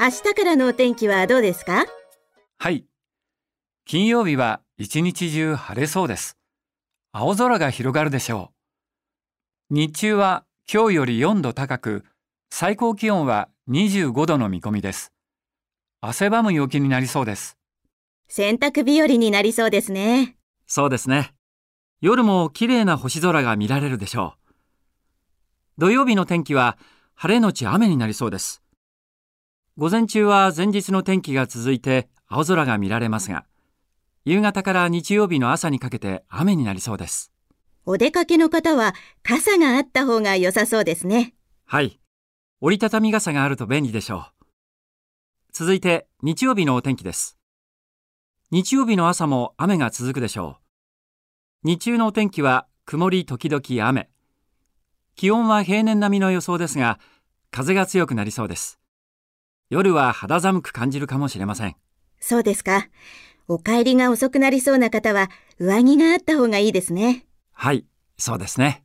明日からのお天気はどうですか？はい。金曜日は一日中晴れそうです。青空が広がるでしょう。日中は今日より4度高く、最高気温は25度の見込みです。汗ばむ陽気になりそうです。洗濯日和になりそうですね。そうですね。夜も綺麗な星空が見られるでしょう。土曜日の天気は晴れのち雨になりそうです。午前中は前日の天気が続いて青空が見られますが、夕方から日曜日の朝にかけて雨になりそうです。お出かけの方は傘があった方が良さそうですね。はい。折りたたみ傘があると便利でしょう。続いて日曜日のお天気です。日曜日の朝も雨が続くでしょう。日中のお天気は曇り時々雨。気温は平年並みの予想ですが、風が強くなりそうです。夜は肌寒く感じるかもしれません。そうですか。お帰りが遅くなりそうな方は上着があった方がいいですね。はい、そうですね。